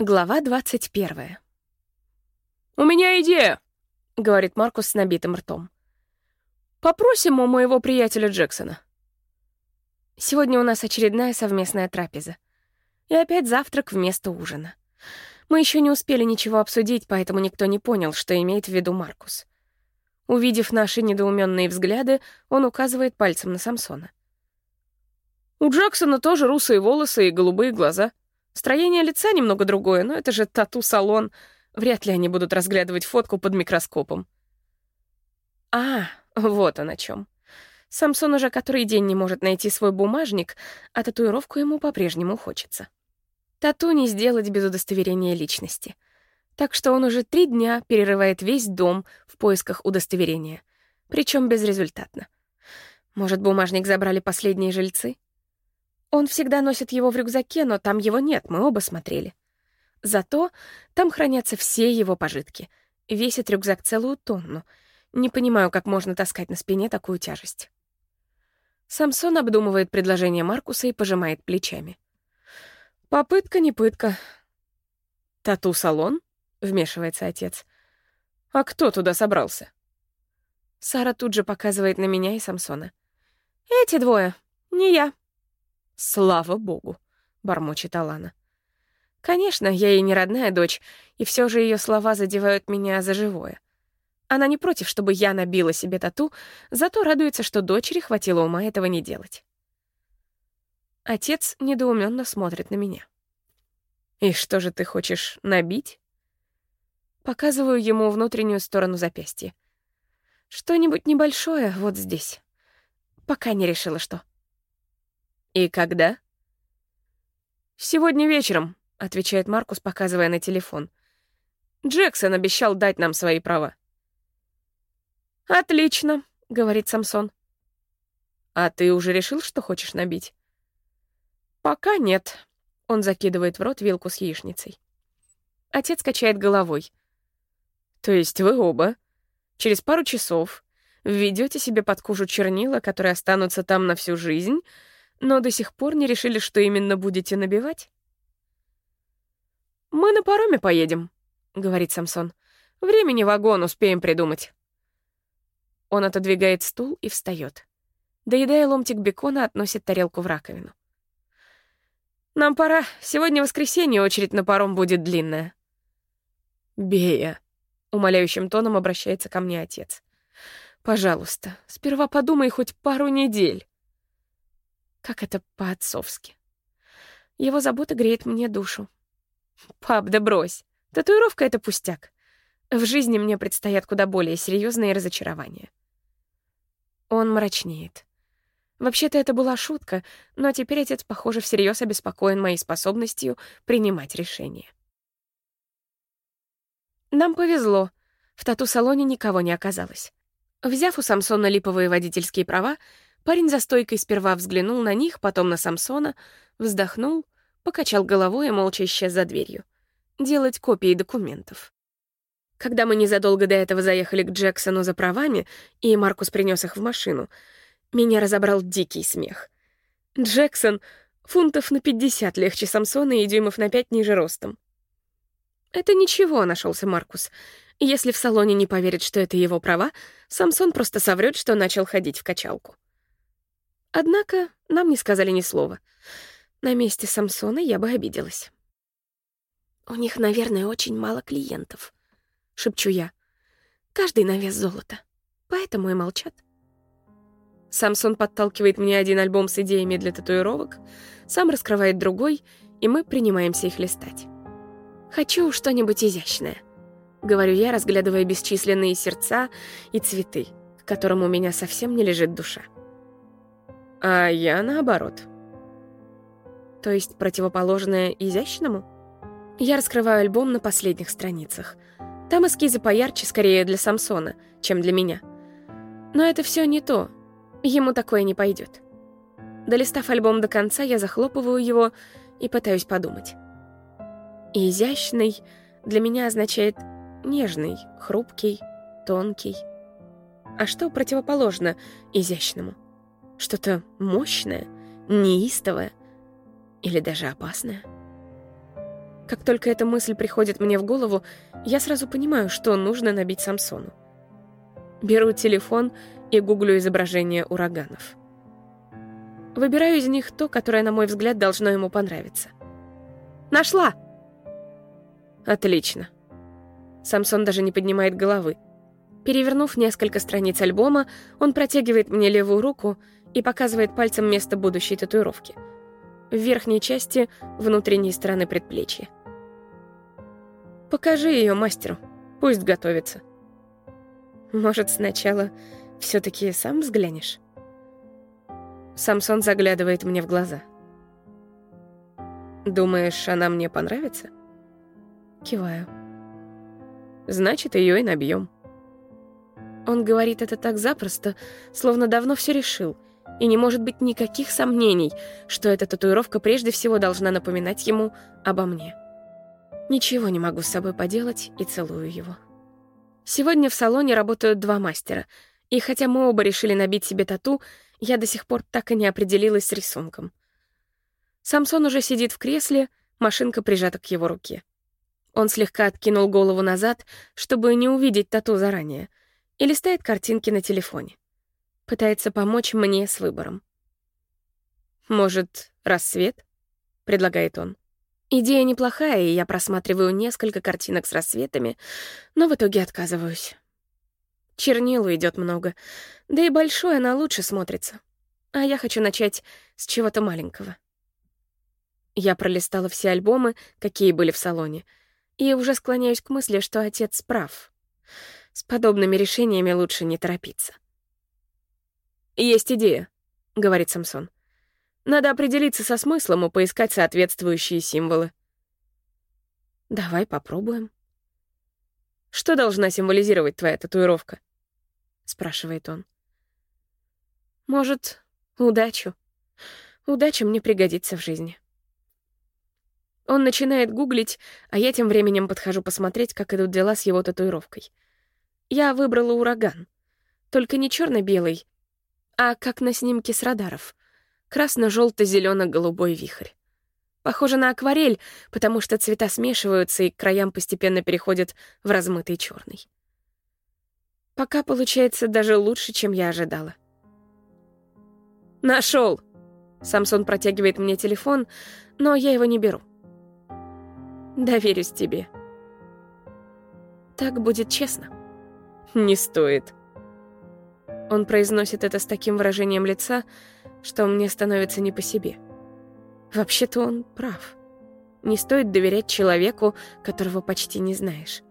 Глава 21. «У меня идея», — говорит Маркус с набитым ртом. «Попросим у моего приятеля Джексона». Сегодня у нас очередная совместная трапеза. И опять завтрак вместо ужина. Мы еще не успели ничего обсудить, поэтому никто не понял, что имеет в виду Маркус. Увидев наши недоуменные взгляды, он указывает пальцем на Самсона. «У Джексона тоже русые волосы и голубые глаза», Строение лица немного другое, но это же тату-салон. Вряд ли они будут разглядывать фотку под микроскопом. А, вот он чем. Самсон уже который день не может найти свой бумажник, а татуировку ему по-прежнему хочется. Тату не сделать без удостоверения личности. Так что он уже три дня перерывает весь дом в поисках удостоверения. Причем безрезультатно. Может, бумажник забрали последние жильцы? Он всегда носит его в рюкзаке, но там его нет, мы оба смотрели. Зато там хранятся все его пожитки. Весит рюкзак целую тонну. Не понимаю, как можно таскать на спине такую тяжесть. Самсон обдумывает предложение Маркуса и пожимает плечами. «Попытка не пытка». «Тату-салон?» — вмешивается отец. «А кто туда собрался?» Сара тут же показывает на меня и Самсона. «Эти двое, не я». «Слава богу», — бормочет Алана. Конечно, я ей не родная дочь, и все же ее слова задевают меня за живое. Она не против, чтобы я набила себе тату, зато радуется, что дочери хватило ума этого не делать. Отец недоуменно смотрит на меня. «И что же ты хочешь набить?» Показываю ему внутреннюю сторону запястья. Что-нибудь небольшое вот здесь. Пока не решила, что. «И когда?» «Сегодня вечером», — отвечает Маркус, показывая на телефон. «Джексон обещал дать нам свои права». «Отлично», — говорит Самсон. «А ты уже решил, что хочешь набить?» «Пока нет», — он закидывает в рот вилку с яичницей. Отец качает головой. «То есть вы оба через пару часов введете себе под кожу чернила, которые останутся там на всю жизнь, но до сих пор не решили, что именно будете набивать? «Мы на пароме поедем», — говорит Самсон. «Времени вагон успеем придумать». Он отодвигает стул и встает. Доедая ломтик бекона, относит тарелку в раковину. «Нам пора. Сегодня воскресенье, очередь на паром будет длинная». «Бея», — умоляющим тоном обращается ко мне отец. «Пожалуйста, сперва подумай хоть пару недель». Как это по-отцовски. Его забота греет мне душу. Пап, да брось. Татуировка — это пустяк. В жизни мне предстоят куда более серьезные разочарования. Он мрачнеет. Вообще-то это была шутка, но теперь отец, похоже, всерьез обеспокоен моей способностью принимать решения. Нам повезло. В тату-салоне никого не оказалось. Взяв у Самсона липовые водительские права, Парень за стойкой сперва взглянул на них, потом на Самсона, вздохнул, покачал головой и молча исчез за дверью. Делать копии документов. Когда мы незадолго до этого заехали к Джексону за правами, и Маркус принес их в машину, меня разобрал дикий смех. Джексон фунтов на 50 легче Самсона и дюймов на 5 ниже ростом. Это ничего, нашелся Маркус. Если в салоне не поверят, что это его права, Самсон просто соврет, что начал ходить в качалку. Однако нам не сказали ни слова. На месте Самсона я бы обиделась. «У них, наверное, очень мало клиентов», — шепчу я. «Каждый на вес золота, поэтому и молчат». Самсон подталкивает мне один альбом с идеями для татуировок, сам раскрывает другой, и мы принимаемся их листать. «Хочу что-нибудь изящное», — говорю я, разглядывая бесчисленные сердца и цветы, к которым у меня совсем не лежит душа а я наоборот. То есть противоположное изящному? Я раскрываю альбом на последних страницах. Там эскизы поярче, скорее для Самсона, чем для меня. Но это все не то. Ему такое не пойдет. Долистав альбом до конца, я захлопываю его и пытаюсь подумать. Изящный для меня означает нежный, хрупкий, тонкий. А что противоположно изящному? Что-то мощное, неистовое или даже опасное. Как только эта мысль приходит мне в голову, я сразу понимаю, что нужно набить Самсону. Беру телефон и гуглю изображения ураганов. Выбираю из них то, которое, на мой взгляд, должно ему понравиться. «Нашла!» «Отлично». Самсон даже не поднимает головы. Перевернув несколько страниц альбома, он протягивает мне левую руку и показывает пальцем место будущей татуировки. В верхней части внутренней стороны предплечья. «Покажи ее мастеру, пусть готовится». «Может, сначала все таки сам взглянешь?» Самсон заглядывает мне в глаза. «Думаешь, она мне понравится?» Киваю. «Значит, ее и набьем. Он говорит это так запросто, словно давно все решил, и не может быть никаких сомнений, что эта татуировка прежде всего должна напоминать ему обо мне. Ничего не могу с собой поделать и целую его. Сегодня в салоне работают два мастера, и хотя мы оба решили набить себе тату, я до сих пор так и не определилась с рисунком. Самсон уже сидит в кресле, машинка прижата к его руке. Он слегка откинул голову назад, чтобы не увидеть тату заранее — и листает картинки на телефоне. Пытается помочь мне с выбором. «Может, рассвет?» — предлагает он. Идея неплохая, и я просматриваю несколько картинок с рассветами, но в итоге отказываюсь. Чернил уйдет много, да и большой она лучше смотрится. А я хочу начать с чего-то маленького. Я пролистала все альбомы, какие были в салоне, и уже склоняюсь к мысли, что отец прав. С подобными решениями лучше не торопиться. «Есть идея», — говорит Самсон. «Надо определиться со смыслом и поискать соответствующие символы». «Давай попробуем». «Что должна символизировать твоя татуировка?» — спрашивает он. «Может, удачу. Удача мне пригодится в жизни». Он начинает гуглить, а я тем временем подхожу посмотреть, как идут дела с его татуировкой — я выбрала ураган. Только не черно белый а как на снимке с радаров. Красно-желто-зелено-голубой вихрь. Похоже на акварель, потому что цвета смешиваются и к краям постепенно переходят в размытый черный. Пока получается даже лучше, чем я ожидала. Нашел! Самсон протягивает мне телефон, но я его не беру. Доверюсь тебе. Так будет честно. «Не стоит». Он произносит это с таким выражением лица, что мне становится не по себе. Вообще-то он прав. Не стоит доверять человеку, которого почти не знаешь.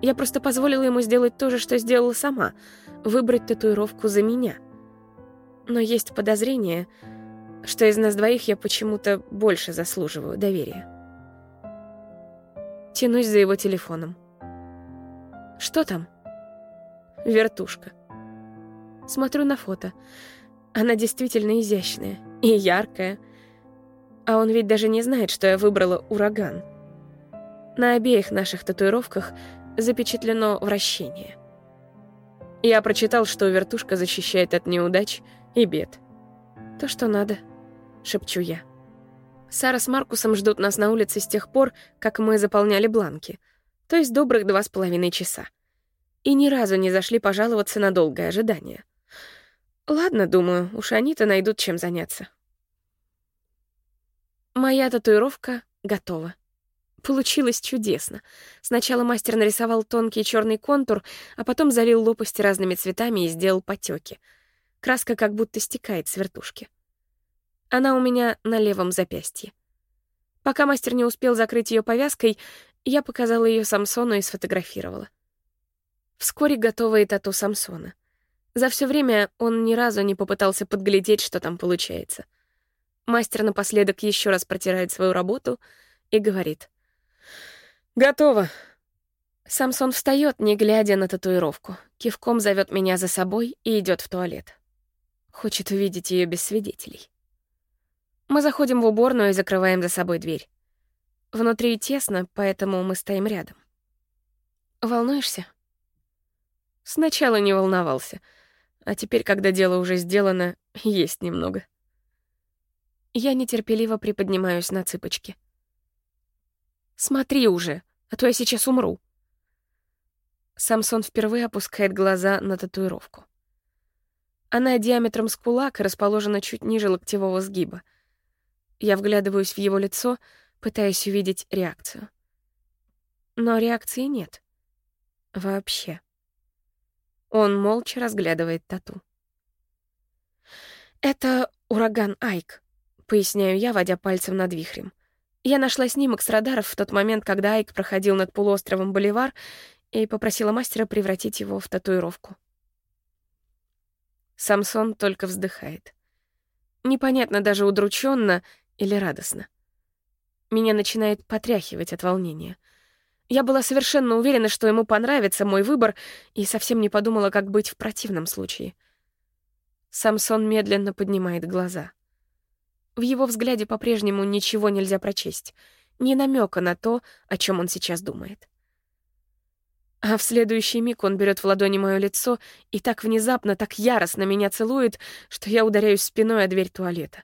Я просто позволила ему сделать то же, что сделала сама — выбрать татуировку за меня. Но есть подозрение, что из нас двоих я почему-то больше заслуживаю доверия. Тянусь за его телефоном. «Что там?» Вертушка. Смотрю на фото. Она действительно изящная и яркая. А он ведь даже не знает, что я выбрала ураган. На обеих наших татуировках запечатлено вращение. Я прочитал, что вертушка защищает от неудач и бед. «То, что надо», — шепчу я. Сара с Маркусом ждут нас на улице с тех пор, как мы заполняли бланки, то есть добрых два с половиной часа и ни разу не зашли пожаловаться на долгое ожидание. Ладно, думаю, уж они-то найдут чем заняться. Моя татуировка готова. Получилось чудесно. Сначала мастер нарисовал тонкий черный контур, а потом залил лопасти разными цветами и сделал потеки. Краска как будто стекает с вертушки. Она у меня на левом запястье. Пока мастер не успел закрыть ее повязкой, я показала ее Самсону и сфотографировала. Вскоре готова и тату Самсона. За все время он ни разу не попытался подглядеть, что там получается. Мастер напоследок еще раз протирает свою работу и говорит. «Готово». Самсон встает, не глядя на татуировку, кивком зовет меня за собой и идет в туалет. Хочет увидеть ее без свидетелей. Мы заходим в уборную и закрываем за собой дверь. Внутри тесно, поэтому мы стоим рядом. «Волнуешься?» Сначала не волновался, а теперь, когда дело уже сделано, есть немного. Я нетерпеливо приподнимаюсь на цыпочки. Смотри уже, а то я сейчас умру. Самсон впервые опускает глаза на татуировку. Она диаметром с кулак и расположена чуть ниже локтевого сгиба. Я вглядываюсь в его лицо, пытаясь увидеть реакцию. Но реакции нет. Вообще. Он молча разглядывает тату. «Это ураган Айк», — поясняю я, водя пальцем над вихрем. Я нашла снимок с радаров в тот момент, когда Айк проходил над полуостровом Боливар и попросила мастера превратить его в татуировку. Самсон только вздыхает. Непонятно даже удрученно или радостно. Меня начинает потряхивать от волнения. Я была совершенно уверена, что ему понравится мой выбор, и совсем не подумала, как быть в противном случае. Самсон медленно поднимает глаза. В его взгляде по-прежнему ничего нельзя прочесть, ни намека на то, о чем он сейчас думает. А в следующий миг он берет в ладони мое лицо и так внезапно, так яростно меня целует, что я ударяюсь спиной о дверь туалета.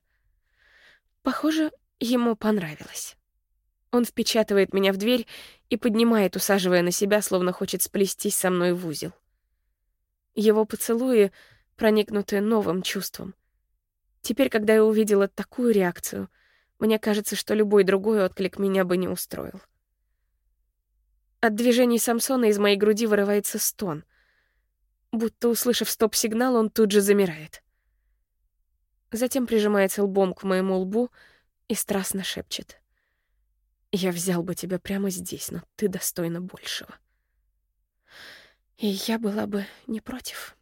Похоже, ему понравилось. Он впечатывает меня в дверь и поднимает, усаживая на себя, словно хочет сплестись со мной в узел. Его поцелуи проникнуты новым чувством. Теперь, когда я увидела такую реакцию, мне кажется, что любой другой отклик меня бы не устроил. От движений Самсона из моей груди вырывается стон. Будто, услышав стоп-сигнал, он тут же замирает. Затем прижимается лбом к моему лбу и страстно шепчет. «Я взял бы тебя прямо здесь, но ты достойна большего». И я была бы не против.